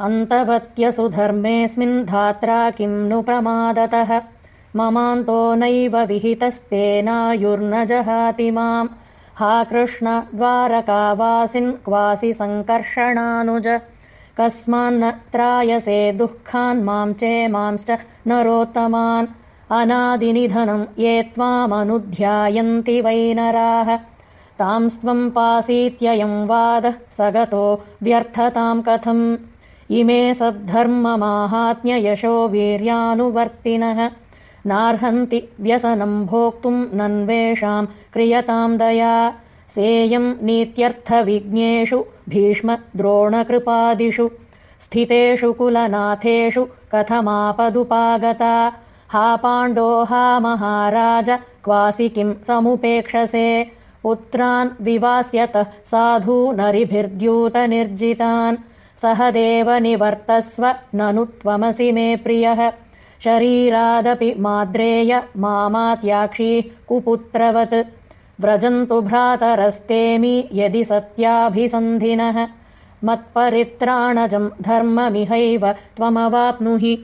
अन्तवत्यसु धर्मेऽस्मिन् धात्रा किम् नु प्रमादतः? ममान्तो नैव विहितस्तेनायुर्न जहाति माम्। हा कृष्ण द्वारकावासिन् क्वासि सङ्कर्षणानुज कस्मान्न त्रायसे दुःखान् माम् चेमांश्च नरोत्तमान्। अनादिनिधनम् ये त्वामनुध्यायन्ति वैनराः तांस्त्वम् पासीत्ययम् वादः स गतो व्यर्थताम् कथम् इमे सद्धर्ममाहात्म्ययशो वीर्यानुवर्तिनः। नार्हन्ति व्यसनम् भोक्तुम् नन्वेषाम् क्रियताम् दया। सेयम् नीत्यर्थविज्ञेषु भीष्मद्रोणकृपादिषु। स्थितेषु कुलनाथेषु कथमापदुपागता। हा पाण्डो हा महाराज क्वासि किम् समुपेक्षसे। पुत्रान् विवास्यतः साधू नरिभिर्द्यूतनिर्जितान् सह देव निवर्तस्व ननु त्वमसि मे प्रियः। शरीरादपि माद्रेय मामात्याक्षीः कुपुत्रवत्। व्रजन्तु भ्रातरस्तेमि यदि सत्याभिसन्धिनः। मत्परित्राणजम् धर्ममिहैव त्वमवाप्नुहि